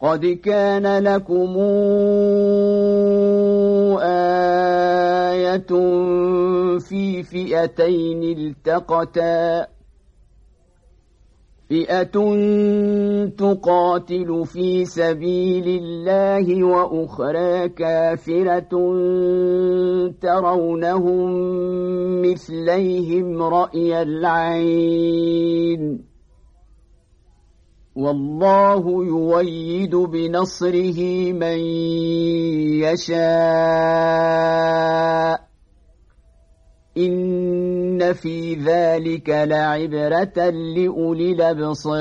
قد كان لكم آية في فئتين التقتا فئة تقاتل في سبيل الله وأخرى كافرة ترونهم مثليهم رأي العين والله يويد بنصره من يشاء. إن في ذلك لعبرة لأولي الأبصار.